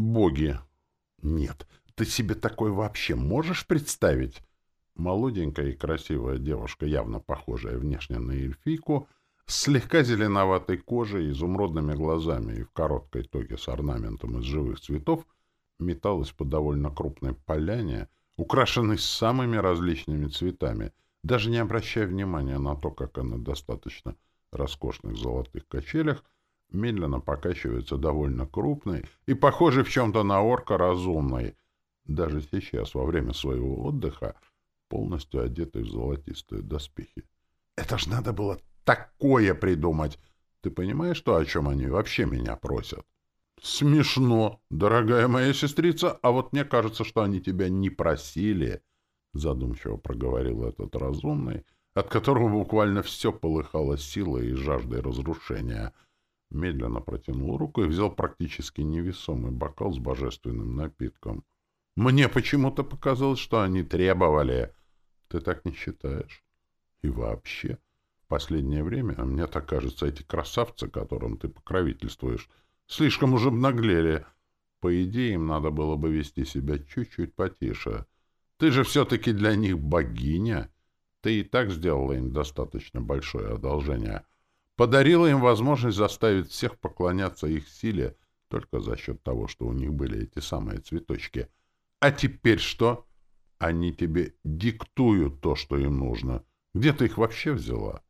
боги. Нет, ты себе такое вообще можешь представить? Молоденькая и красивая девушка, явно похожая внешне на эльфийку, с слегка зеленоватой кожей, изумрудными глазами и в короткой тоге с орнаментом из живых цветов, металась по довольно крупной поляне, украшенной самыми различными цветами, даже не обращая внимания на то, как она достаточно роскошных золотых качелях медленно покачивается довольно крупной и похожей в чем-то на орка разумной, даже сейчас, во время своего отдыха, полностью одетой в золотистые доспехи. Это ж надо было такое придумать! Ты понимаешь, что о чем они вообще меня просят? Смешно, дорогая моя сестрица, а вот мне кажется, что они тебя не просили, задумчиво проговорил этот разумный, от которого буквально все полыхало силой и жаждой разрушения — медленно протянул руку и взял практически невесомый бокал с божественным напитком. «Мне почему-то показалось, что они требовали. Ты так не считаешь? И вообще, в последнее время, мне так кажется, эти красавцы, которым ты покровительствуешь, слишком уже обнаглели. По идее, им надо было бы вести себя чуть-чуть потише. Ты же все-таки для них богиня. Ты и так сделала им достаточно большое одолжение» подарила им возможность заставить всех поклоняться их силе только за счет того, что у них были эти самые цветочки. А теперь что? Они тебе диктуют то, что им нужно. Где ты их вообще взяла?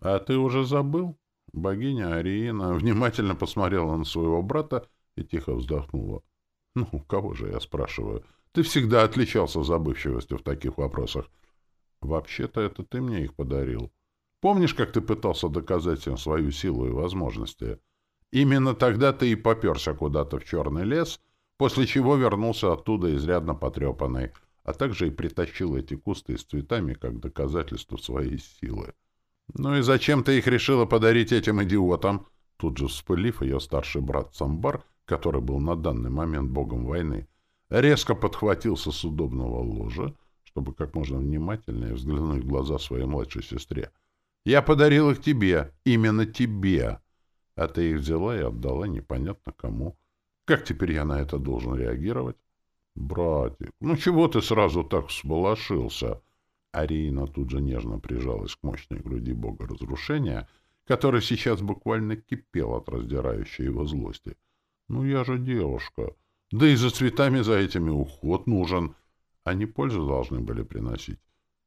А ты уже забыл? Богиня Ариина внимательно посмотрела на своего брата и тихо вздохнула. Ну, кого же я спрашиваю? Ты всегда отличался забывчивостью в таких вопросах. Вообще-то это ты мне их подарил. Помнишь, как ты пытался доказать им свою силу и возможности? Именно тогда ты и поперся куда-то в черный лес, после чего вернулся оттуда изрядно потрепанный, а также и притащил эти кусты с цветами как доказательство своей силы. «Ну и зачем ты их решила подарить этим идиотам?» Тут же вспылив, ее старший брат Самбар, который был на данный момент богом войны, резко подхватился с удобного ложа, чтобы как можно внимательнее взглянуть в глаза своей младшей сестре — я подарил их тебе, именно тебе. А ты их взяла и отдала непонятно кому. Как теперь я на это должен реагировать? Братик, ну чего ты сразу так всполошился? Арина тут же нежно прижалась к мощной груди бога разрушения, который сейчас буквально кипел от раздирающей его злости. Ну я же девушка. Да и за цветами за этими уход нужен. Они пользу должны были приносить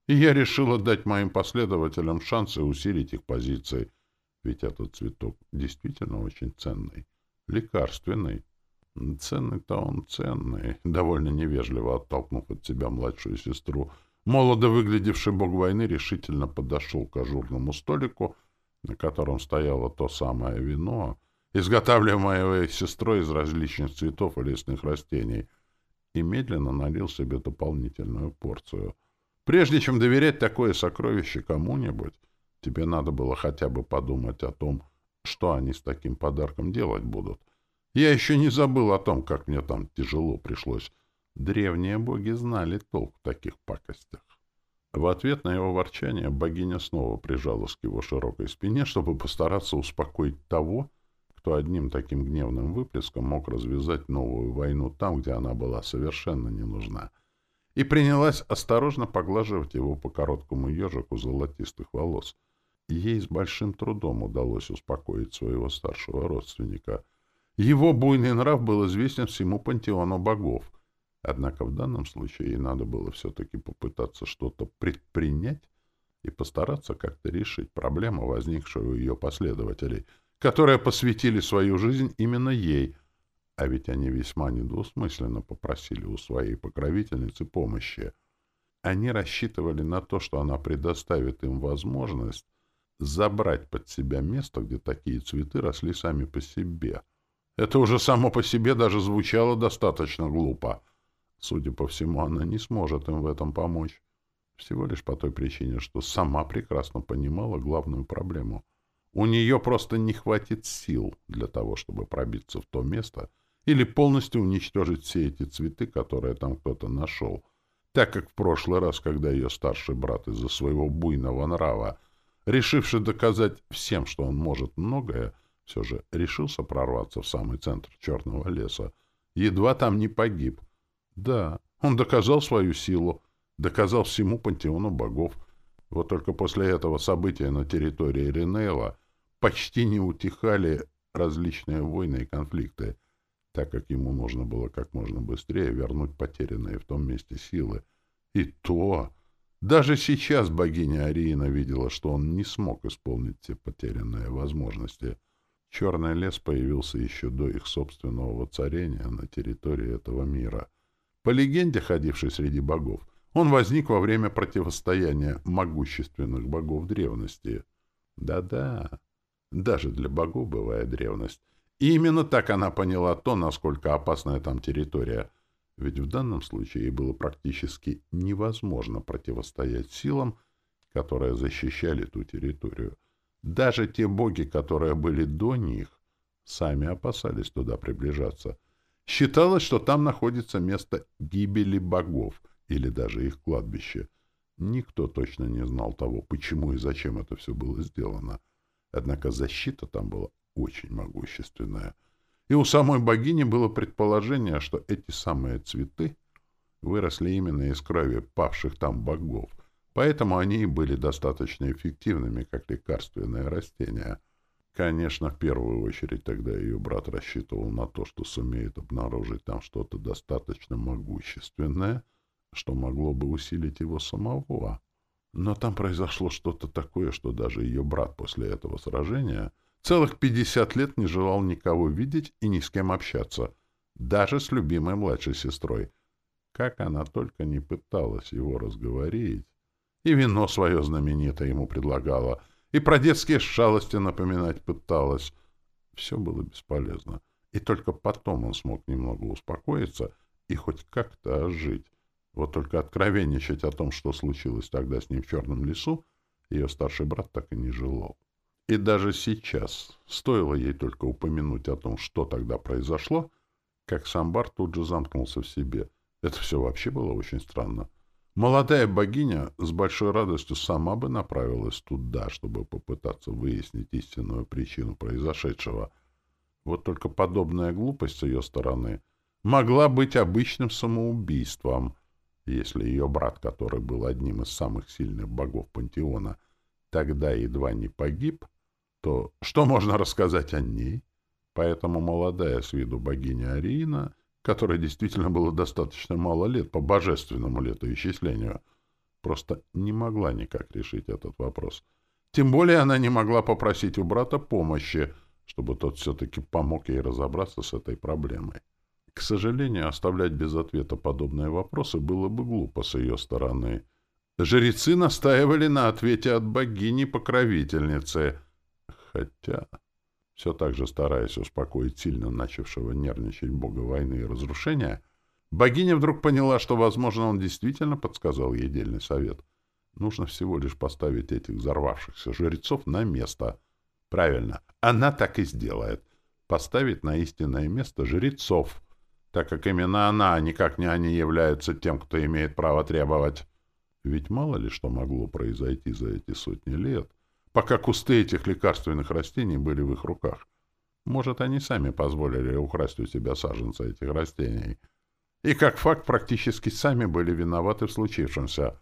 и я решила дать моим последователям шансы усилить их позиции, ведь этот цветок действительно очень ценный, лекарственный. Ценный-то он ценный, довольно невежливо оттолкнув от себя младшую сестру. Молодо выглядевший бог войны решительно подошел к ажурному столику, на котором стояло то самое вино, изготавливаемое сестрой из различных цветов и лесных растений, и медленно налил себе дополнительную порцию — Прежде чем доверять такое сокровище кому-нибудь, тебе надо было хотя бы подумать о том, что они с таким подарком делать будут. Я еще не забыл о том, как мне там тяжело пришлось. Древние боги знали толк в таких пакостях. В ответ на его ворчание богиня снова прижалась к его широкой спине, чтобы постараться успокоить того, кто одним таким гневным выплеском мог развязать новую войну там, где она была совершенно не нужна — и принялась осторожно поглаживать его по короткому ежику золотистых волос. Ей с большим трудом удалось успокоить своего старшего родственника. Его буйный нрав был известен всему пантеону богов. Однако в данном случае ей надо было все-таки попытаться что-то предпринять и постараться как-то решить проблему, возникшую у ее последователей, которые посвятили свою жизнь именно ей — а ведь они весьма недвусмысленно попросили у своей покровительницы помощи. Они рассчитывали на то, что она предоставит им возможность забрать под себя место, где такие цветы росли сами по себе. Это уже само по себе даже звучало достаточно глупо. Судя по всему, она не сможет им в этом помочь. Всего лишь по той причине, что сама прекрасно понимала главную проблему. У нее просто не хватит сил для того, чтобы пробиться в то место, или полностью уничтожить все эти цветы, которые там кто-то нашел, так как в прошлый раз, когда ее старший брат из-за своего буйного нрава, решивший доказать всем, что он может многое, все же решился прорваться в самый центр черного леса, едва там не погиб. Да, он доказал свою силу, доказал всему пантеону богов. Вот только после этого события на территории Ренейла почти не утихали различные войны и конфликты, так как ему нужно было как можно быстрее вернуть потерянные в том месте силы. И то... Даже сейчас богиня Ариина видела, что он не смог исполнить все потерянные возможности. Черный лес появился еще до их собственного воцарения на территории этого мира. По легенде, ходившей среди богов, он возник во время противостояния могущественных богов древности. Да-да, даже для богов бывает древность. И именно так она поняла то, насколько опасная там территория. Ведь в данном случае ей было практически невозможно противостоять силам, которые защищали ту территорию. Даже те боги, которые были до них, сами опасались туда приближаться. Считалось, что там находится место гибели богов или даже их кладбище. Никто точно не знал того, почему и зачем это все было сделано. Однако защита там была очень могущественная. И у самой богини было предположение, что эти самые цветы выросли именно из крови павших там богов, поэтому они и были достаточно эффективными, как лекарственные растения. Конечно, в первую очередь тогда ее брат рассчитывал на то, что сумеет обнаружить там что-то достаточно могущественное, что могло бы усилить его самого. Но там произошло что-то такое, что даже ее брат после этого сражения целых пятьдесят лет не желал никого видеть и ни с кем общаться, даже с любимой младшей сестрой. Как она только не пыталась его разговорить. И вино свое знаменитое ему предлагала, и про детские шалости напоминать пыталась. Все было бесполезно. И только потом он смог немного успокоиться и хоть как-то ожить. Вот только откровенничать о том, что случилось тогда с ним в Черном лесу, ее старший брат так и не желал. И даже сейчас, стоило ей только упомянуть о том, что тогда произошло, как Самбар тут же замкнулся в себе. Это все вообще было очень странно. Молодая богиня с большой радостью сама бы направилась туда, чтобы попытаться выяснить истинную причину произошедшего. Вот только подобная глупость с ее стороны могла быть обычным самоубийством — если ее брат, который был одним из самых сильных богов пантеона, тогда едва не погиб, то что можно рассказать о ней? Поэтому молодая с виду богиня Ариина, которой действительно было достаточно мало лет по божественному летоисчислению, просто не могла никак решить этот вопрос. Тем более она не могла попросить у брата помощи, чтобы тот все-таки помог ей разобраться с этой проблемой. К сожалению, оставлять без ответа подобные вопросы было бы глупо с ее стороны. Жрецы настаивали на ответе от богини-покровительницы. Хотя, все так же стараясь успокоить сильно начавшего нервничать бога войны и разрушения, богиня вдруг поняла, что, возможно, он действительно подсказал ей дельный совет. Нужно всего лишь поставить этих взорвавшихся жрецов на место. Правильно, она так и сделает. Поставить на истинное место жрецов — так как именно она, а никак не они, являются тем, кто имеет право требовать. Ведь мало ли что могло произойти за эти сотни лет, пока кусты этих лекарственных растений были в их руках. Может, они сами позволили украсть у себя саженцы этих растений. И, как факт, практически сами были виноваты в случившемся.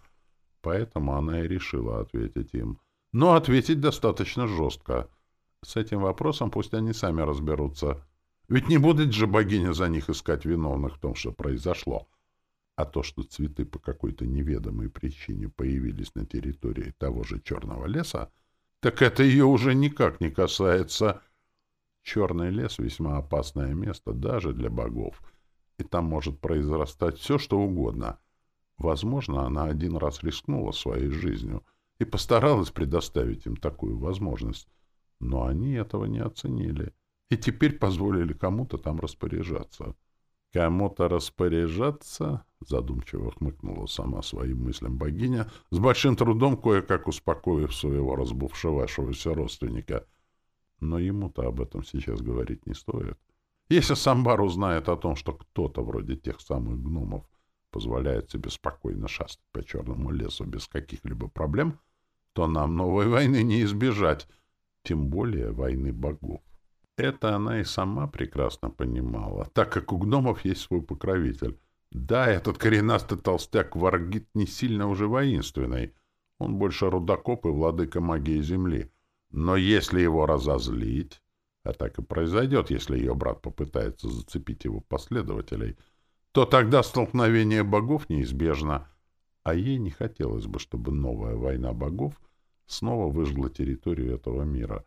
Поэтому она и решила ответить им. Но ответить достаточно жестко. С этим вопросом пусть они сами разберутся. Ведь не будет же богиня за них искать виновных в том, что произошло. А то, что цветы по какой-то неведомой причине появились на территории того же черного леса, так это ее уже никак не касается. Черный лес — весьма опасное место даже для богов, и там может произрастать все, что угодно. Возможно, она один раз рискнула своей жизнью и постаралась предоставить им такую возможность, но они этого не оценили — и теперь позволили кому-то там распоряжаться. «Кому-то распоряжаться?» — задумчиво хмыкнула сама своим мыслям богиня, с большим трудом кое-как успокоив своего разбувшегося родственника. Но ему-то об этом сейчас говорить не стоит. Если Самбар узнает о том, что кто-то вроде тех самых гномов позволяет себе спокойно шастать по черному лесу без каких-либо проблем, то нам новой войны не избежать, тем более войны богов. Это она и сама прекрасно понимала, так как у гномов есть свой покровитель. Да, этот коренастый толстяк Варгит не сильно уже воинственный. Он больше рудокоп и владыка магии Земли. Но если его разозлить, а так и произойдет, если ее брат попытается зацепить его последователей, то тогда столкновение богов неизбежно, а ей не хотелось бы, чтобы новая война богов снова выжгла территорию этого мира.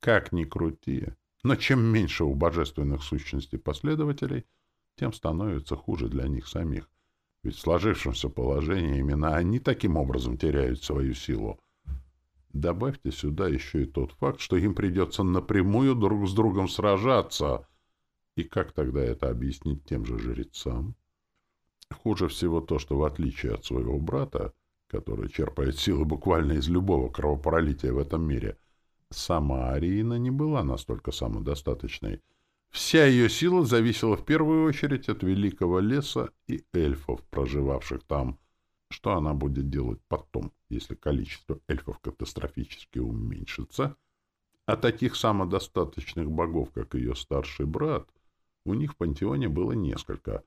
Как ни крути, но чем меньше у божественных сущностей последователей, тем становится хуже для них самих. Ведь в сложившемся положении именно они таким образом теряют свою силу. Добавьте сюда еще и тот факт, что им придется напрямую друг с другом сражаться. И как тогда это объяснить тем же жрецам? Хуже всего то, что в отличие от своего брата, который черпает силы буквально из любого кровопролития в этом мире, сама Арина не была настолько самодостаточной. Вся ее сила зависела в первую очередь от великого леса и эльфов, проживавших там. Что она будет делать потом, если количество эльфов катастрофически уменьшится? А таких самодостаточных богов, как ее старший брат, у них в пантеоне было несколько.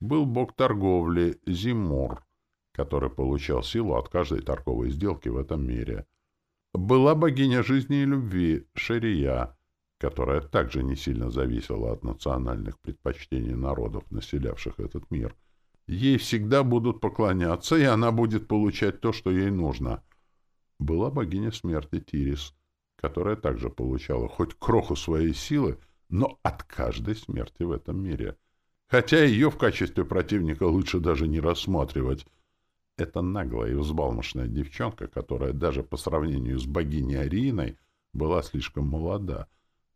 Был бог торговли Зимор, который получал силу от каждой торговой сделки в этом мире. Была богиня жизни и любви Шерия, которая также не сильно зависела от национальных предпочтений народов, населявших этот мир. Ей всегда будут поклоняться, и она будет получать то, что ей нужно. Была богиня смерти Тирис, которая также получала хоть кроху своей силы, но от каждой смерти в этом мире. Хотя ее в качестве противника лучше даже не рассматривать, эта наглая и взбалмошная девчонка, которая даже по сравнению с богиней Ариной была слишком молода,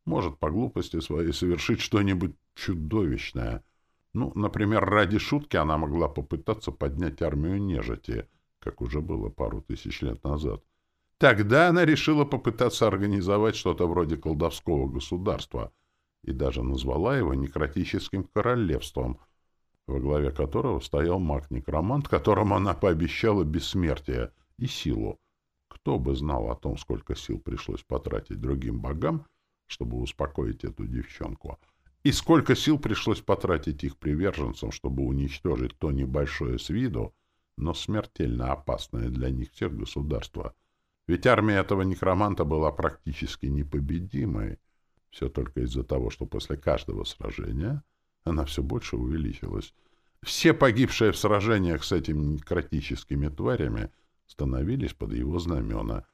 может по глупости своей совершить что-нибудь чудовищное. Ну, например, ради шутки она могла попытаться поднять армию нежити, как уже было пару тысяч лет назад. Тогда она решила попытаться организовать что-то вроде колдовского государства и даже назвала его некротическим королевством — во главе которого стоял маг-некромант, которому она пообещала бессмертие и силу. Кто бы знал о том, сколько сил пришлось потратить другим богам, чтобы успокоить эту девчонку, и сколько сил пришлось потратить их приверженцам, чтобы уничтожить то небольшое с виду, но смертельно опасное для них всех государство. Ведь армия этого некроманта была практически непобедимой, все только из-за того, что после каждого сражения — она все больше увеличилась. Все погибшие в сражениях с этими некротическими тварями становились под его знамена.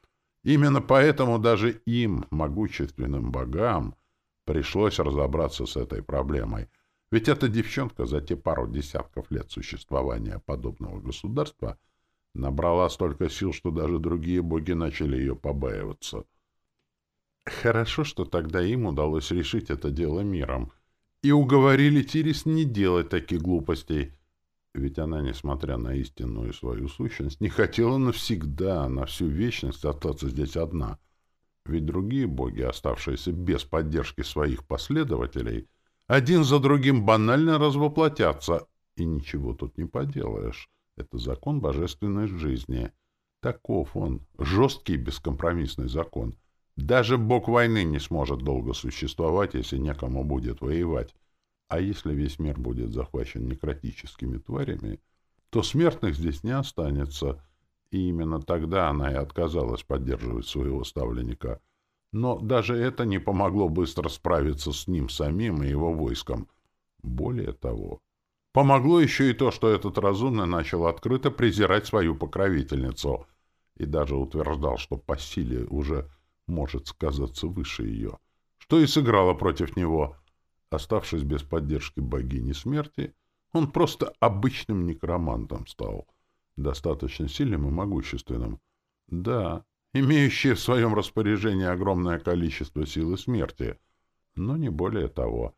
Именно поэтому даже им, могущественным богам, пришлось разобраться с этой проблемой. Ведь эта девчонка за те пару десятков лет существования подобного государства набрала столько сил, что даже другие боги начали ее побаиваться. Хорошо, что тогда им удалось решить это дело миром — и уговорили Тирис не делать таких глупостей. Ведь она, несмотря на истинную свою сущность, не хотела навсегда, на всю вечность остаться здесь одна. Ведь другие боги, оставшиеся без поддержки своих последователей, один за другим банально развоплотятся, и ничего тут не поделаешь. Это закон божественной жизни. Таков он, жесткий бескомпромиссный закон — даже бог войны не сможет долго существовать, если некому будет воевать. А если весь мир будет захвачен некротическими тварями, то смертных здесь не останется, и именно тогда она и отказалась поддерживать своего ставленника. Но даже это не помогло быстро справиться с ним самим и его войском. Более того, помогло еще и то, что этот разумный начал открыто презирать свою покровительницу и даже утверждал, что по силе уже может сказаться выше ее, что и сыграло против него. Оставшись без поддержки богини смерти, он просто обычным некромантом стал, достаточно сильным и могущественным. Да, имеющий в своем распоряжении огромное количество силы смерти, но не более того.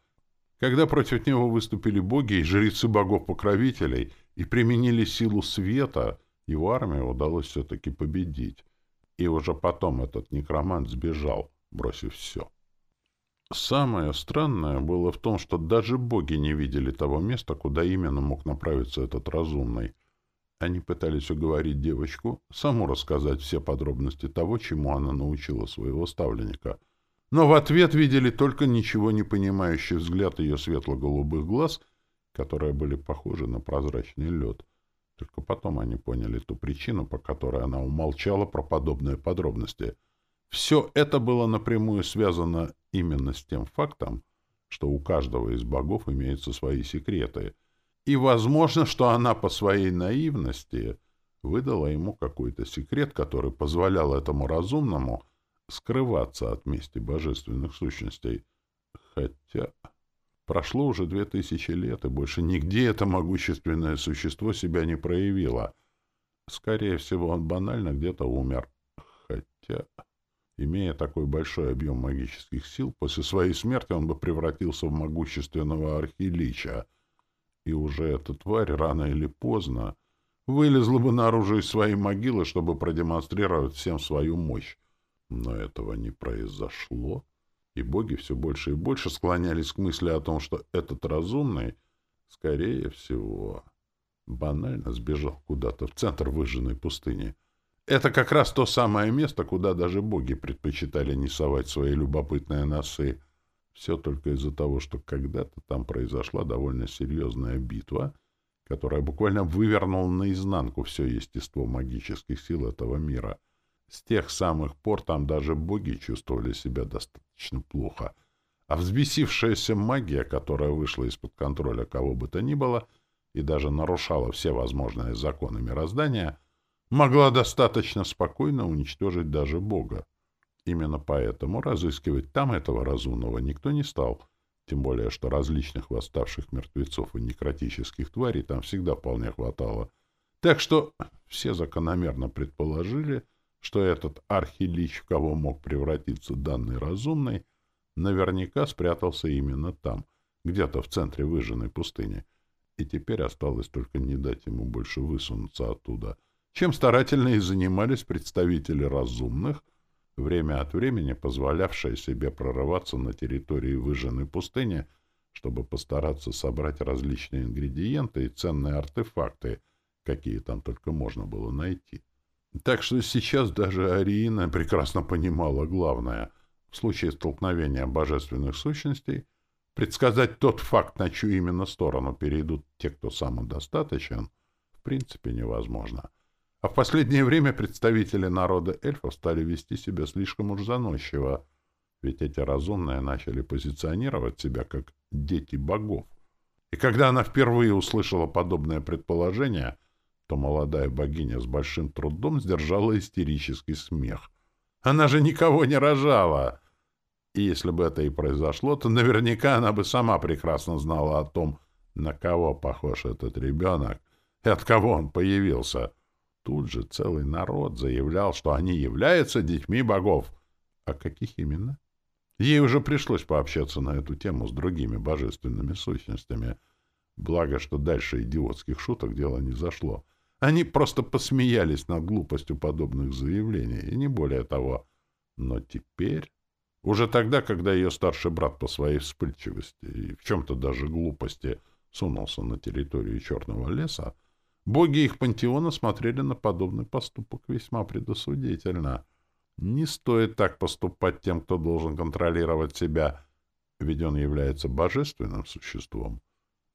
Когда против него выступили боги и жрецы богов-покровителей и применили силу света, его армии удалось все-таки победить. И уже потом этот некромант сбежал, бросив все. Самое странное было в том, что даже боги не видели того места, куда именно мог направиться этот разумный. Они пытались уговорить девочку, саму рассказать все подробности того, чему она научила своего ставленника. но в ответ видели только ничего не понимающий взгляд ее светло-голубых глаз, которые были похожи на прозрачный лед. Только потом они поняли ту причину, по которой она умолчала про подобные подробности. Все это было напрямую связано именно с тем фактом, что у каждого из богов имеются свои секреты, и возможно, что она по своей наивности выдала ему какой-то секрет, который позволял этому разумному скрываться от мести божественных сущностей. Хотя прошло уже две тысячи лет, и больше нигде это могущественное существо себя не проявило. Скорее всего, он банально где-то умер. Хотя, имея такой большой объем магических сил, после своей смерти он бы превратился в могущественного архилича. И уже эта тварь рано или поздно вылезла бы наружу из своей могилы, чтобы продемонстрировать всем свою мощь. Но этого не произошло, и боги все больше и больше склонялись к мысли о том, что этот разумный, скорее всего, банально сбежал куда-то в центр выжженной пустыни. Это как раз то самое место, куда даже боги предпочитали не совать свои любопытные носы. Все только из-за того, что когда-то там произошла довольно серьезная битва, которая буквально вывернула наизнанку все естество магических сил этого мира — с тех самых пор там даже боги чувствовали себя достаточно плохо. А взбесившаяся магия, которая вышла из-под контроля кого бы то ни было и даже нарушала все возможные законы мироздания, могла достаточно спокойно уничтожить даже бога. Именно поэтому разыскивать там этого разумного никто не стал, тем более что различных восставших мертвецов и некротических тварей там всегда вполне хватало. Так что все закономерно предположили — что этот архилич, в кого мог превратиться данный разумный, наверняка спрятался именно там, где-то в центре выжженной пустыни, и теперь осталось только не дать ему больше высунуться оттуда, чем старательно и занимались представители разумных, время от времени позволявшие себе прорываться на территории выжженной пустыни, чтобы постараться собрать различные ингредиенты и ценные артефакты, какие там только можно было найти. Так что сейчас даже Ариина прекрасно понимала главное. В случае столкновения божественных сущностей предсказать тот факт, на чью именно сторону перейдут те, кто самодостаточен, в принципе невозможно. А в последнее время представители народа эльфов стали вести себя слишком уж заносчиво, ведь эти разумные начали позиционировать себя как дети богов. И когда она впервые услышала подобное предположение — то молодая богиня с большим трудом сдержала истерический смех. Она же никого не рожала! И если бы это и произошло, то наверняка она бы сама прекрасно знала о том, на кого похож этот ребенок и от кого он появился. Тут же целый народ заявлял, что они являются детьми богов. А каких именно? Ей уже пришлось пообщаться на эту тему с другими божественными сущностями. Благо, что дальше идиотских шуток дело не зашло. Они просто посмеялись над глупостью подобных заявлений, и не более того. Но теперь, уже тогда, когда ее старший брат по своей вспыльчивости и в чем-то даже глупости сунулся на территорию Черного леса, боги их пантеона смотрели на подобный поступок весьма предосудительно. Не стоит так поступать тем, кто должен контролировать себя, ведь он является божественным существом.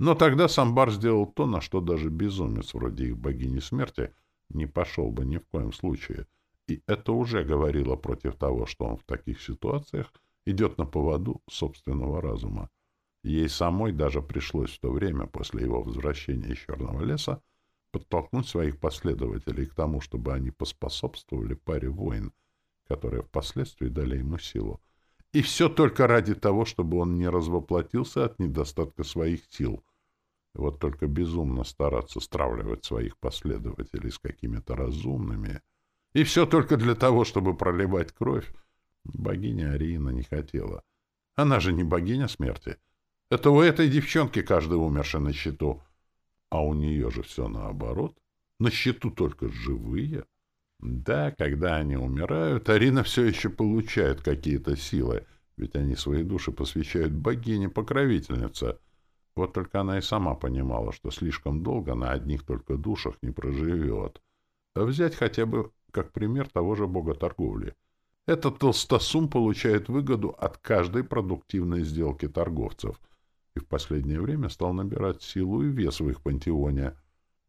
Но тогда Самбар сделал то, на что даже безумец, вроде их богини смерти, не пошел бы ни в коем случае. И это уже говорило против того, что он в таких ситуациях идет на поводу собственного разума. Ей самой даже пришлось в то время, после его возвращения из Черного леса, подтолкнуть своих последователей к тому, чтобы они поспособствовали паре войн, которые впоследствии дали ему силу. И все только ради того, чтобы он не развоплотился от недостатка своих сил. Вот только безумно стараться стравливать своих последователей с какими-то разумными. И все только для того, чтобы проливать кровь. Богиня Ариина не хотела. Она же не богиня смерти. Это у этой девчонки каждый умерший на счету. А у нее же все наоборот. На счету только живые. Да, когда они умирают, Арина все еще получает какие-то силы, ведь они свои души посвящают богине-покровительнице. Вот только она и сама понимала, что слишком долго на одних только душах не проживет. А взять хотя бы как пример того же бога торговли. Этот толстосум получает выгоду от каждой продуктивной сделки торговцев и в последнее время стал набирать силу и вес в их пантеоне,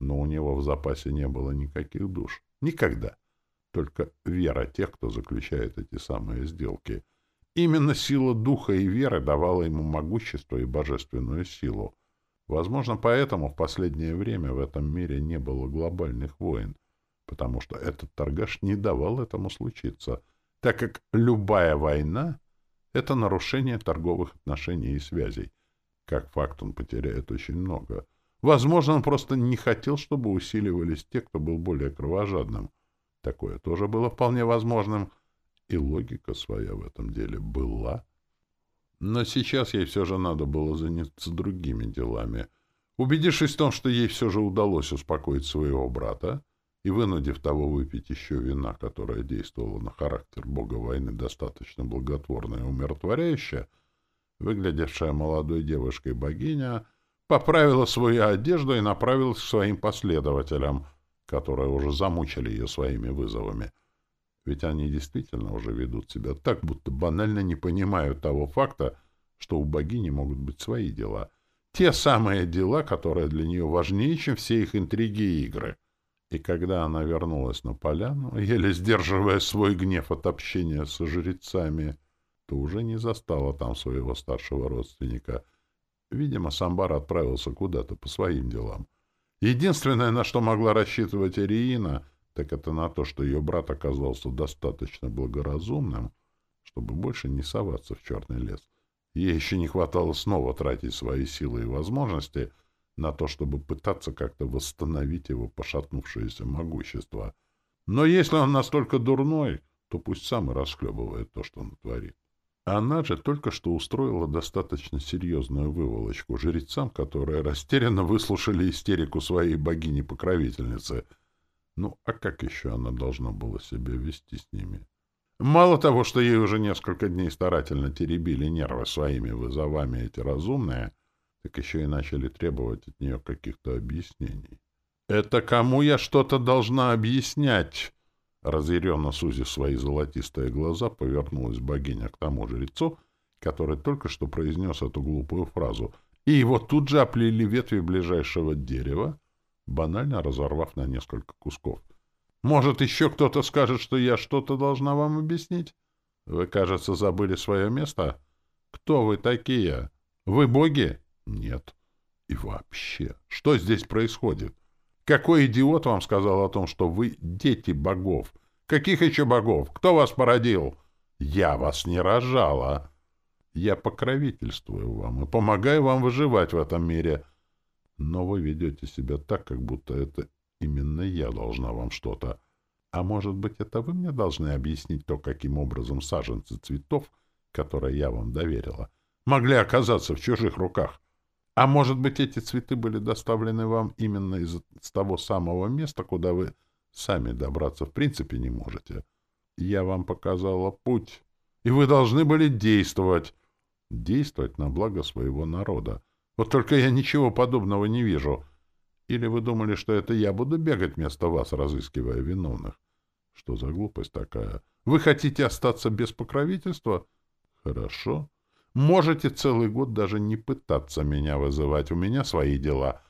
но у него в запасе не было никаких душ. Никогда. Только вера тех, кто заключает эти самые сделки. Именно сила духа и веры давала ему могущество и божественную силу. Возможно, поэтому в последнее время в этом мире не было глобальных войн, потому что этот торгаш не давал этому случиться, так как любая война — это нарушение торговых отношений и связей. Как факт, он потеряет очень много. Возможно, он просто не хотел, чтобы усиливались те, кто был более кровожадным. Такое тоже было вполне возможным, и логика своя в этом деле была. Но сейчас ей все же надо было заняться другими делами. Убедившись в том, что ей все же удалось успокоить своего брата, и вынудив того выпить еще вина, которое действовало на характер бога войны достаточно благотворно и умиротворяюще, выглядевшая молодой девушкой богиня, поправила свою одежду и направилась к своим последователям, которые уже замучили ее своими вызовами. Ведь они действительно уже ведут себя так, будто банально не понимают того факта, что у богини могут быть свои дела. Те самые дела, которые для нее важнее, чем все их интриги и игры. И когда она вернулась на поляну, еле сдерживая свой гнев от общения со жрецами, то уже не застала там своего старшего родственника. Видимо, Самбар отправился куда-то по своим делам. Единственное, на что могла рассчитывать Ириина, так это на то, что ее брат оказался достаточно благоразумным, чтобы больше не соваться в черный лес. Ей еще не хватало снова тратить свои силы и возможности на то, чтобы пытаться как-то восстановить его пошатнувшееся могущество. Но если он настолько дурной, то пусть сам и расхлебывает то, что он творит. Она же только что устроила достаточно серьезную выволочку жрецам, которые растерянно выслушали истерику своей богини-покровительницы. Ну, а как еще она должна была себя вести с ними? Мало того, что ей уже несколько дней старательно теребили нервы своими вызовами эти разумные, так еще и начали требовать от нее каких-то объяснений. «Это кому я что-то должна объяснять?» Разъяренно сузив свои золотистые глаза, повернулась богиня к тому жрецу, который только что произнес эту глупую фразу, и его тут же оплели ветви ближайшего дерева, банально разорвав на несколько кусков. «Может, еще кто-то скажет, что я что-то должна вам объяснить? Вы, кажется, забыли свое место? Кто вы такие? Вы боги? Нет. И вообще, что здесь происходит? Какой идиот вам сказал о том, что вы дети богов? Каких еще богов? Кто вас породил? Я вас не рожала. Я покровительствую вам и помогаю вам выживать в этом мире. Но вы ведете себя так, как будто это именно я должна вам что-то. А может быть, это вы мне должны объяснить то, каким образом саженцы цветов, которые я вам доверила, могли оказаться в чужих руках? А может быть, эти цветы были доставлены вам именно из, из того самого места, куда вы сами добраться в принципе не можете? Я вам показала путь, и вы должны были действовать. Действовать на благо своего народа. Вот только я ничего подобного не вижу. Или вы думали, что это я буду бегать вместо вас, разыскивая виновных? Что за глупость такая? Вы хотите остаться без покровительства? Хорошо. Можете целый год даже не пытаться меня вызывать, у меня свои дела.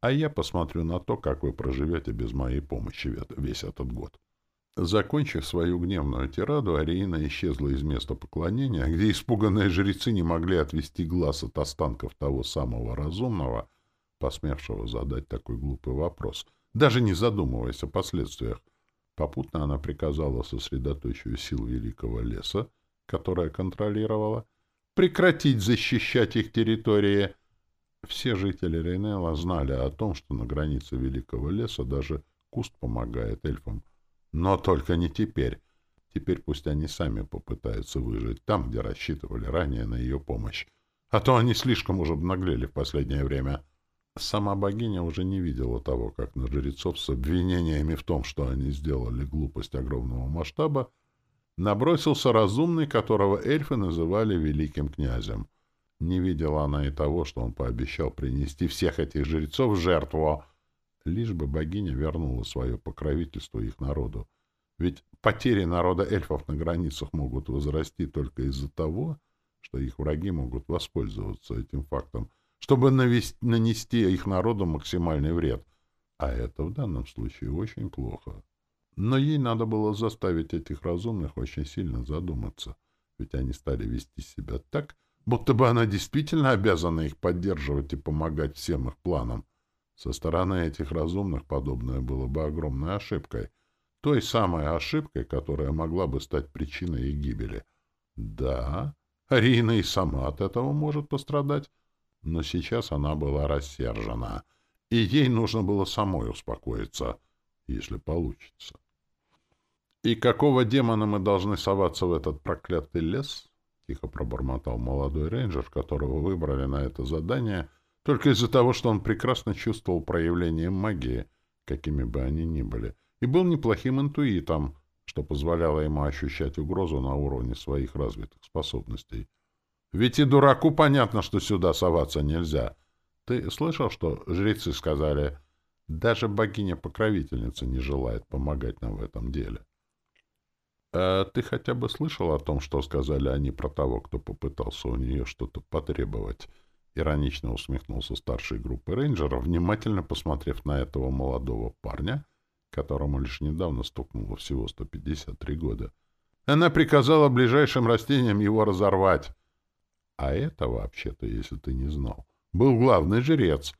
А я посмотрю на то, как вы проживете без моей помощи весь этот год. Закончив свою гневную тираду, Ариина исчезла из места поклонения, где испуганные жрецы не могли отвести глаз от останков того самого разумного, посмевшего задать такой глупый вопрос, даже не задумываясь о последствиях. Попутно она приказала сосредоточию сил великого леса, которая контролировала, прекратить защищать их территории. Все жители Рейнелла знали о том, что на границе Великого леса даже куст помогает эльфам. Но только не теперь. Теперь пусть они сами попытаются выжить там, где рассчитывали ранее на ее помощь. А то они слишком уже обнаглели в последнее время. Сама богиня уже не видела того, как на жрецов с обвинениями в том, что они сделали глупость огромного масштаба, Набросился разумный, которого эльфы называли великим князем. Не видела она и того, что он пообещал принести всех этих жрецов в жертву, лишь бы богиня вернула свое покровительство их народу. Ведь потери народа эльфов на границах могут возрасти только из-за того, что их враги могут воспользоваться этим фактом, чтобы навести, нанести их народу максимальный вред. А это в данном случае очень плохо. Но ей надо было заставить этих разумных очень сильно задуматься, ведь они стали вести себя так, будто бы она действительно обязана их поддерживать и помогать всем их планам. Со стороны этих разумных подобное было бы огромной ошибкой. Той самой ошибкой, которая могла бы стать причиной их гибели. Да, Рина и сама от этого может пострадать, но сейчас она была рассержена, и ей нужно было самой успокоиться, если получится. «И какого демона мы должны соваться в этот проклятый лес?» — тихо пробормотал молодой рейнджер, которого выбрали на это задание, только из-за того, что он прекрасно чувствовал проявление магии, какими бы они ни были, и был неплохим интуитом, что позволяло ему ощущать угрозу на уровне своих развитых способностей. Ведь и дураку понятно, что сюда соваться нельзя. Ты слышал, что жрецы сказали, даже богиня-покровительница не желает помогать нам в этом деле? А ты хотя бы слышал о том, что сказали они про того, кто попытался у нее что-то потребовать? Иронично усмехнулся старшей группы рейнджеров, внимательно посмотрев на этого молодого парня, которому лишь недавно стукнуло всего 153 года. Она приказала ближайшим растениям его разорвать. А это, вообще-то, если ты не знал, был главный жрец.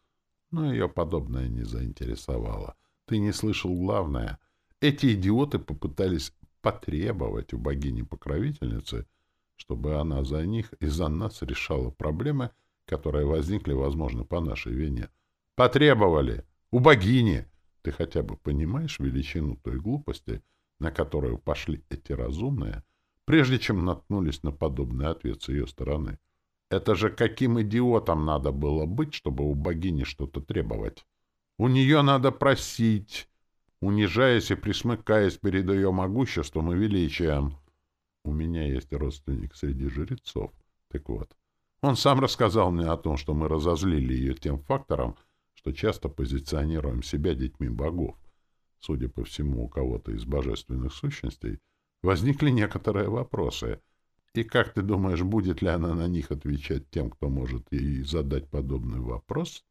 Но ее подобное не заинтересовало. Ты не слышал главное. Эти идиоты попытались потребовать у богини-покровительницы, чтобы она за них и за нас решала проблемы, которые возникли, возможно, по нашей вине. Потребовали! У богини! Ты хотя бы понимаешь величину той глупости, на которую пошли эти разумные, прежде чем наткнулись на подобный ответ с ее стороны? Это же каким идиотом надо было быть, чтобы у богини что-то требовать? У нее надо просить, унижаясь и присмыкаясь перед ее могуществом и величием. У меня есть родственник среди жрецов. Так вот, он сам рассказал мне о том, что мы разозлили ее тем фактором, что часто позиционируем себя детьми богов. Судя по всему, у кого-то из божественных сущностей возникли некоторые вопросы. И как ты думаешь, будет ли она на них отвечать тем, кто может ей задать подобный вопрос?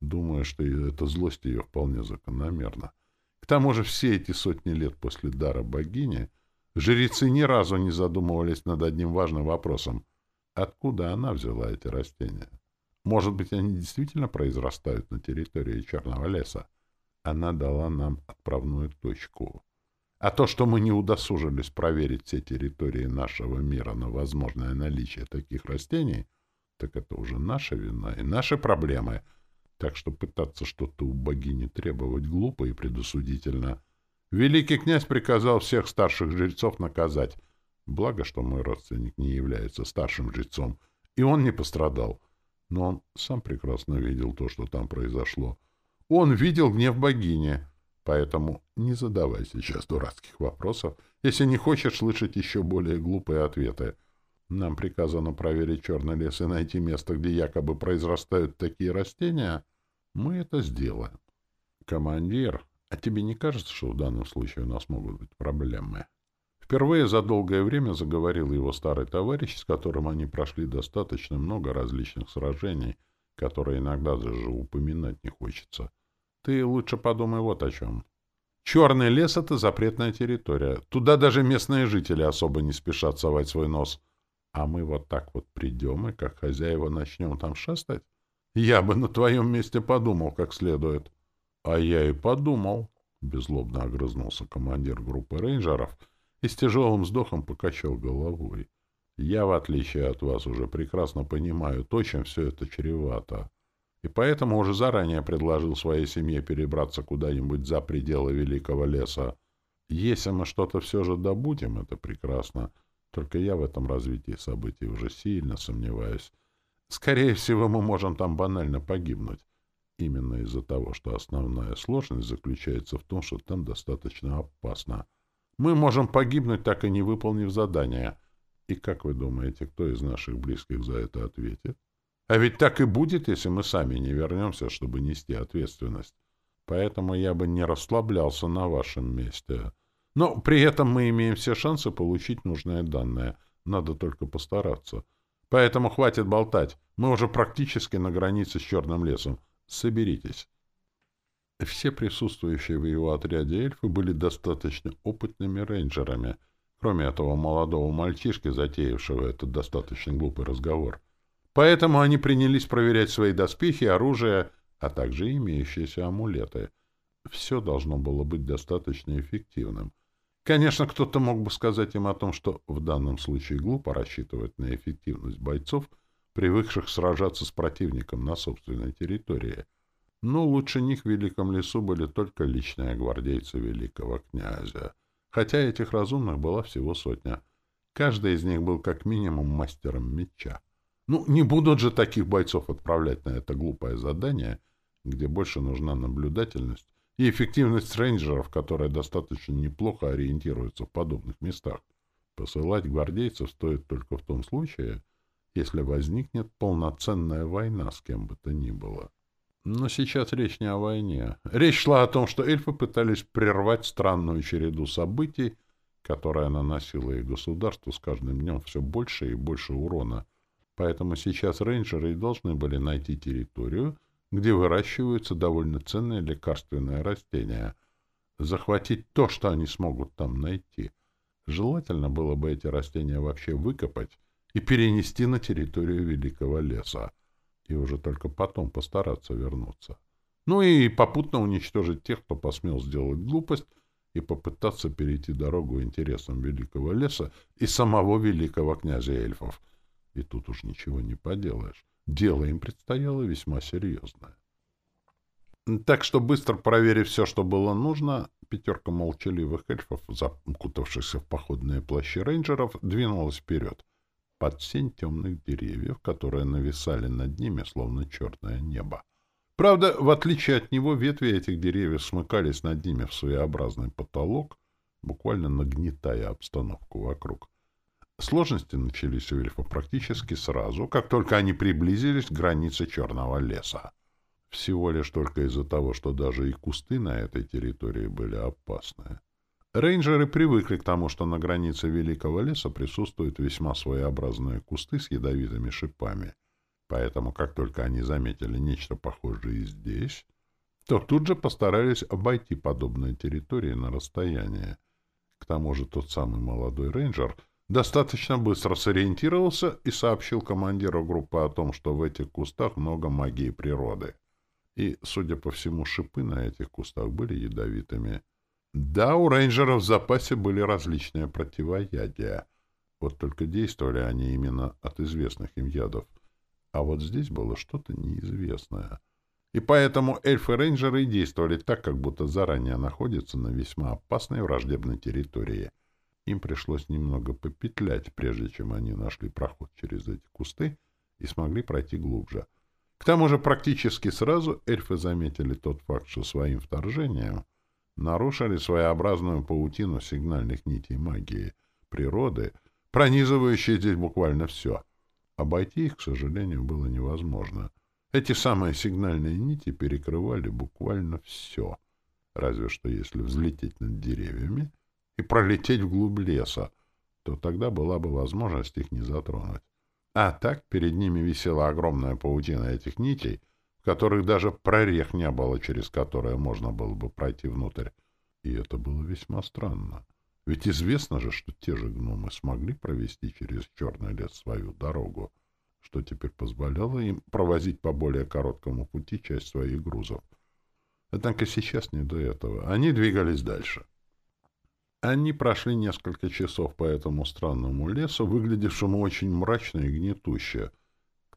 Думаю, что эта злость ее вполне закономерна. К тому же все эти сотни лет после дара богини жрецы ни разу не задумывались над одним важным вопросом. Откуда она взяла эти растения? Может быть, они действительно произрастают на территории Черного леса? Она дала нам отправную точку. А то, что мы не удосужились проверить все территории нашего мира на возможное наличие таких растений, так это уже наша вина и наши проблемы — так что пытаться что-то у богини требовать глупо и предосудительно. Великий князь приказал всех старших жрецов наказать. Благо, что мой родственник не является старшим жрецом, и он не пострадал. Но он сам прекрасно видел то, что там произошло. Он видел гнев богини, поэтому не задавай сейчас дурацких вопросов, если не хочешь слышать еще более глупые ответы. Нам приказано проверить черный лес и найти место, где якобы произрастают такие растения. Мы это сделаем. Командир, а тебе не кажется, что в данном случае у нас могут быть проблемы? Впервые за долгое время заговорил его старый товарищ, с которым они прошли достаточно много различных сражений, которые иногда даже упоминать не хочется. Ты лучше подумай вот о чем. Черный лес — это запретная территория. Туда даже местные жители особо не спешат совать свой нос. А мы вот так вот придем и, как хозяева, начнем там шастать? Я бы на твоем месте подумал как следует. — А я и подумал, — беззлобно огрызнулся командир группы рейнджеров и с тяжелым вздохом покачал головой. — Я, в отличие от вас, уже прекрасно понимаю то, чем все это чревато. И поэтому уже заранее предложил своей семье перебраться куда-нибудь за пределы Великого леса. Если мы что-то все же добудем, это прекрасно. Только я в этом развитии событий уже сильно сомневаюсь. Скорее всего, мы можем там банально погибнуть. Именно из-за того, что основная сложность заключается в том, что там достаточно опасно. Мы можем погибнуть, так и не выполнив задание. И как вы думаете, кто из наших близких за это ответит? А ведь так и будет, если мы сами не вернемся, чтобы нести ответственность. Поэтому я бы не расслаблялся на вашем месте. Но при этом мы имеем все шансы получить нужные данные. Надо только постараться. Поэтому хватит болтать. Мы уже практически на границе с Черным лесом. Соберитесь. Все присутствующие в его отряде эльфы были достаточно опытными рейнджерами, кроме этого молодого мальчишки, затеявшего этот достаточно глупый разговор. Поэтому они принялись проверять свои доспехи, оружие, а также имеющиеся амулеты. Все должно было быть достаточно эффективным. Конечно, кто-то мог бы сказать им о том, что в данном случае глупо рассчитывать на эффективность бойцов, привыкших сражаться с противником на собственной территории — но лучше них в Великом лесу были только личные гвардейцы великого князя. Хотя этих разумных была всего сотня. Каждый из них был как минимум мастером меча. Ну, не будут же таких бойцов отправлять на это глупое задание, где больше нужна наблюдательность и эффективность рейнджеров, которые достаточно неплохо ориентируются в подобных местах. Посылать гвардейцев стоит только в том случае, если возникнет полноценная война с кем бы то ни было. Но сейчас речь не о войне. Речь шла о том, что эльфы пытались прервать странную череду событий, которая наносила их государству с каждым днем все больше и больше урона. Поэтому сейчас рейнджеры и должны были найти территорию, где выращиваются довольно ценные лекарственные растения, захватить то, что они смогут там найти. Желательно было бы эти растения вообще выкопать и перенести на территорию Великого леса и уже только потом постараться вернуться. Ну и попутно уничтожить тех, кто посмел сделать глупость и попытаться перейти дорогу интересам великого леса и самого великого князя эльфов. И тут уж ничего не поделаешь. Дело им предстояло весьма серьезное. Так что, быстро проверив все, что было нужно, пятерка молчаливых эльфов, закутавшихся в походные плащи рейнджеров, двинулась вперед под сень темных деревьев, которые нависали над ними, словно черное небо. Правда, в отличие от него, ветви этих деревьев смыкались над ними в своеобразный потолок, буквально нагнетая обстановку вокруг. Сложности начались у эльфа практически сразу, как только они приблизились к границе черного леса. Всего лишь только из-за того, что даже и кусты на этой территории были опасны. Рейнджеры привыкли к тому, что на границе Великого леса присутствуют весьма своеобразные кусты с ядовитыми шипами. Поэтому, как только они заметили нечто похожее и здесь, то тут же постарались обойти подобные территории на расстояние. К тому же тот самый молодой рейнджер достаточно быстро сориентировался и сообщил командиру группы о том, что в этих кустах много магии природы. И, судя по всему, шипы на этих кустах были ядовитыми. Да, у рейнджеров в запасе были различные противоядия. Вот только действовали они именно от известных им ядов. А вот здесь было что-то неизвестное. И поэтому эльфы-рейнджеры действовали так, как будто заранее находятся на весьма опасной враждебной территории. Им пришлось немного попетлять, прежде чем они нашли проход через эти кусты и смогли пройти глубже. К тому же практически сразу эльфы заметили тот факт, что своим вторжением — нарушили своеобразную паутину сигнальных нитей магии природы, пронизывающие здесь буквально все. Обойти их, к сожалению, было невозможно. Эти самые сигнальные нити перекрывали буквально все. Разве что если взлететь над деревьями и пролететь вглубь леса, то тогда была бы возможность их не затронуть. А так перед ними висела огромная паутина этих нитей, в которых даже прорех не было, через которые можно было бы пройти внутрь. И это было весьма странно. Ведь известно же, что те же гномы смогли провести через черный лес свою дорогу, что теперь позволяло им провозить по более короткому пути часть своих грузов. Однако сейчас не до этого. Они двигались дальше. Они прошли несколько часов по этому странному лесу, выглядевшему очень мрачно и гнетуще —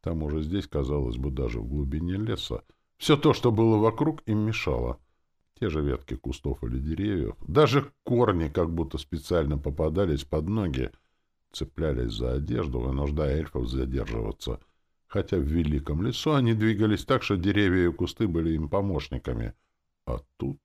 тому же здесь, казалось бы, даже в глубине леса, все то, что было вокруг, им мешало. Те же ветки кустов или деревьев, даже корни как будто специально попадались под ноги, цеплялись за одежду, вынуждая эльфов задерживаться. Хотя в великом лесу они двигались так, что деревья и кусты были им помощниками. А тут...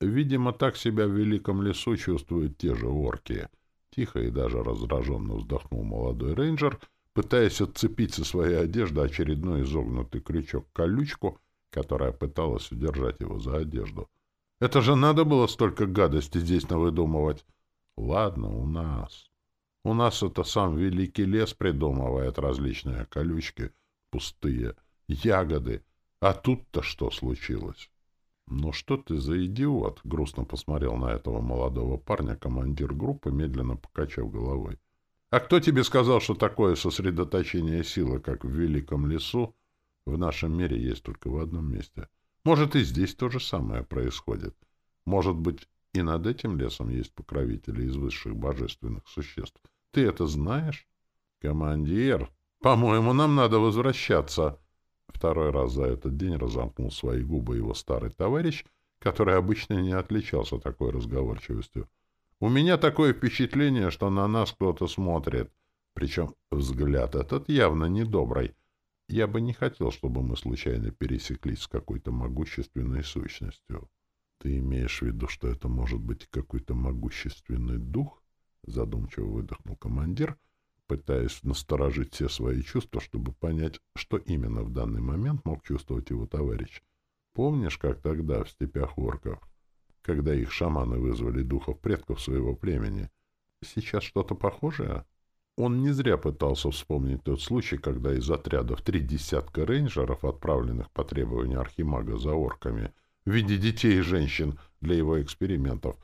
Видимо, так себя в великом лесу чувствуют те же орки. Тихо и даже раздраженно вздохнул молодой рейнджер — пытаясь отцепить со своей одежды очередной изогнутый крючок-колючку, которая пыталась удержать его за одежду. Это же надо было столько гадости здесь навыдумывать. Ладно, у нас. У нас это сам великий лес придумывает различные колючки, пустые, ягоды. А тут-то что случилось? «Ну что ты за идиот?» — грустно посмотрел на этого молодого парня командир группы, медленно покачав головой. «А кто тебе сказал, что такое сосредоточение силы, как в Великом лесу, в нашем мире есть только в одном месте? Может, и здесь то же самое происходит. Может быть, и над этим лесом есть покровители из высших божественных существ. Ты это знаешь?» «Командир, по-моему, нам надо возвращаться». Второй раз за этот день разомкнул свои губы его старый товарищ, который обычно не отличался такой разговорчивостью. «У меня такое впечатление, что на нас кто-то смотрит, причем взгляд этот явно недобрый. Я бы не хотел, чтобы мы случайно пересеклись с какой-то могущественной сущностью». «Ты имеешь в виду, что это может быть какой-то могущественный дух?» Задумчиво выдохнул командир — пытаясь насторожить все свои чувства, чтобы понять, что именно в данный момент мог чувствовать его товарищ. Помнишь, как тогда в степях орков, когда их шаманы вызвали духов предков своего племени? Сейчас что-то похожее? Он не зря пытался вспомнить тот случай, когда из отрядов три десятка рейнджеров, отправленных по требованию архимага за орками, в виде детей и женщин для его экспериментов,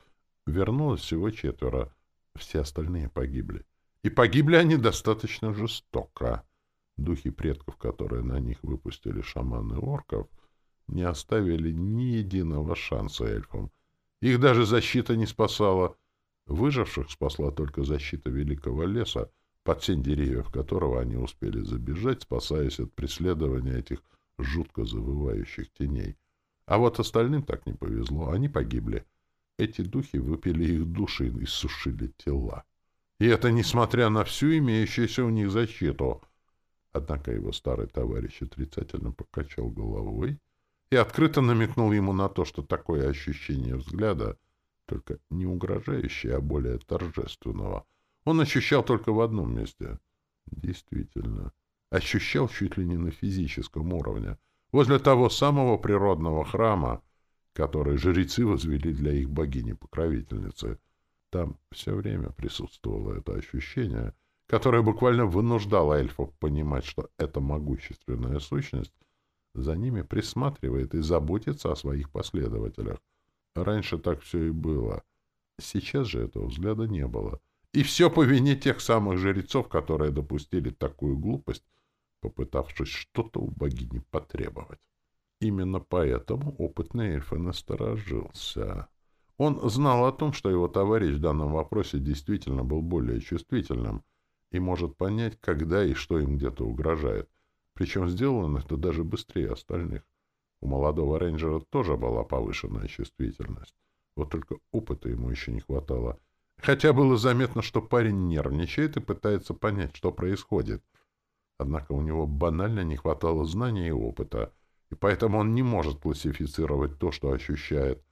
вернулось всего четверо. Все остальные погибли. И погибли они достаточно жестоко. Духи предков, которые на них выпустили шаманы орков, не оставили ни единого шанса эльфам. Их даже защита не спасала. Выживших спасла только защита великого леса, под сень деревьев которого они успели забежать, спасаясь от преследования этих жутко завывающих теней. А вот остальным так не повезло, они погибли. Эти духи выпили их души и сушили тела. И это несмотря на всю имеющуюся у них защиту. Однако его старый товарищ отрицательно покачал головой и открыто намекнул ему на то, что такое ощущение взгляда, только не угрожающее, а более торжественного, он ощущал только в одном месте. Действительно, ощущал чуть ли не на физическом уровне, возле того самого природного храма, который жрецы возвели для их богини-покровительницы — там все время присутствовало это ощущение, которое буквально вынуждало эльфов понимать, что эта могущественная сущность за ними присматривает и заботится о своих последователях. Раньше так все и было. Сейчас же этого взгляда не было. И все по вине тех самых жрецов, которые допустили такую глупость, попытавшись что-то у богини потребовать. Именно поэтому опытный эльф насторожился. Он знал о том, что его товарищ в данном вопросе действительно был более чувствительным и может понять, когда и что им где-то угрожает. Причем сделал он это даже быстрее остальных. У молодого рейнджера тоже была повышенная чувствительность. Вот только опыта ему еще не хватало. Хотя было заметно, что парень нервничает и пытается понять, что происходит. Однако у него банально не хватало знаний и опыта, и поэтому он не может классифицировать то, что ощущает,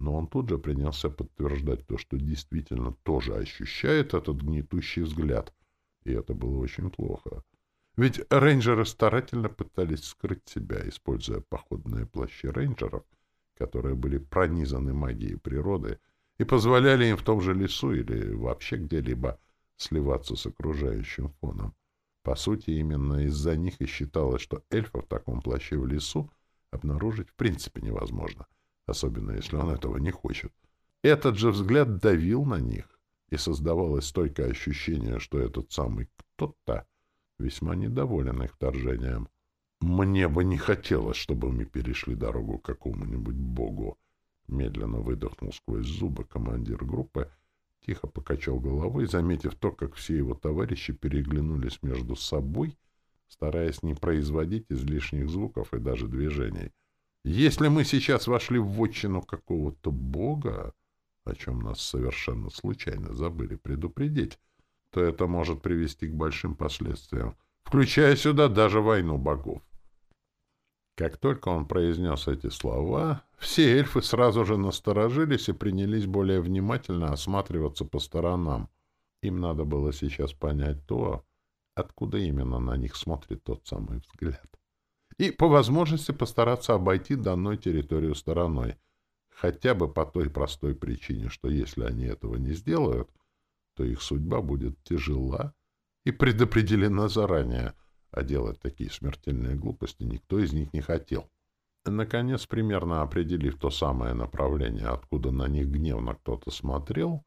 но он тут же принялся подтверждать то, что действительно тоже ощущает этот гнетущий взгляд. И это было очень плохо. Ведь рейнджеры старательно пытались скрыть себя, используя походные плащи рейнджеров, которые были пронизаны магией природы и позволяли им в том же лесу или вообще где-либо сливаться с окружающим фоном. По сути, именно из-за них и считалось, что эльфа в таком плаще в лесу обнаружить в принципе невозможно — особенно если он этого не хочет. Этот же взгляд давил на них, и создавалось стойкое ощущение, что этот самый кто-то весьма недоволен их вторжением. «Мне бы не хотелось, чтобы мы перешли дорогу какому-нибудь богу», медленно выдохнул сквозь зубы командир группы, тихо покачал головой, заметив то, как все его товарищи переглянулись между собой, стараясь не производить излишних звуков и даже движений — если мы сейчас вошли в вотчину какого-то бога, о чем нас совершенно случайно забыли предупредить, то это может привести к большим последствиям, включая сюда даже войну богов. Как только он произнес эти слова, все эльфы сразу же насторожились и принялись более внимательно осматриваться по сторонам. Им надо было сейчас понять то, откуда именно на них смотрит тот самый взгляд и по возможности постараться обойти данную территорию стороной. Хотя бы по той простой причине, что если они этого не сделают, то их судьба будет тяжела и предопределена заранее, а делать такие смертельные глупости никто из них не хотел. Наконец, примерно определив то самое направление, откуда на них гневно кто-то смотрел,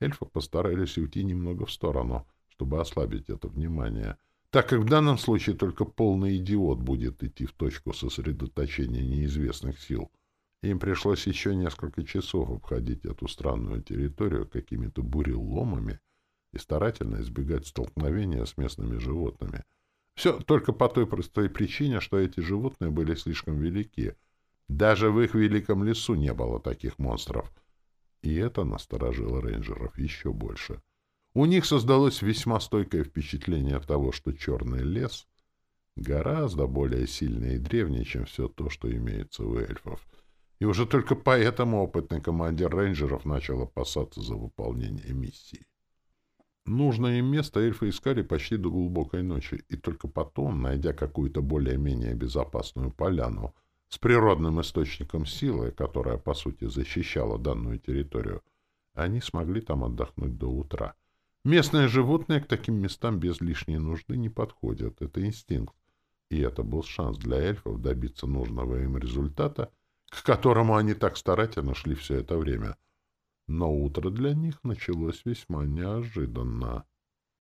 эльфы постарались уйти немного в сторону, чтобы ослабить это внимание, так как в данном случае только полный идиот будет идти в точку сосредоточения неизвестных сил — им пришлось еще несколько часов обходить эту странную территорию какими-то буреломами и старательно избегать столкновения с местными животными. Все только по той простой причине, что эти животные были слишком велики. Даже в их великом лесу не было таких монстров. И это насторожило рейнджеров еще больше. У них создалось весьма стойкое впечатление того, что черный лес гораздо более сильный и древний, чем все то, что имеется у эльфов — и уже только поэтому опытный командир рейнджеров начал опасаться за выполнение миссии. Нужное им место эльфы искали почти до глубокой ночи, и только потом, найдя какую-то более-менее безопасную поляну с природным источником силы, которая, по сути, защищала данную территорию, они смогли там отдохнуть до утра. Местные животные к таким местам без лишней нужды не подходят. Это инстинкт. И это был шанс для эльфов добиться нужного им результата к которому они так старательно шли все это время. Но утро для них началось весьма неожиданно.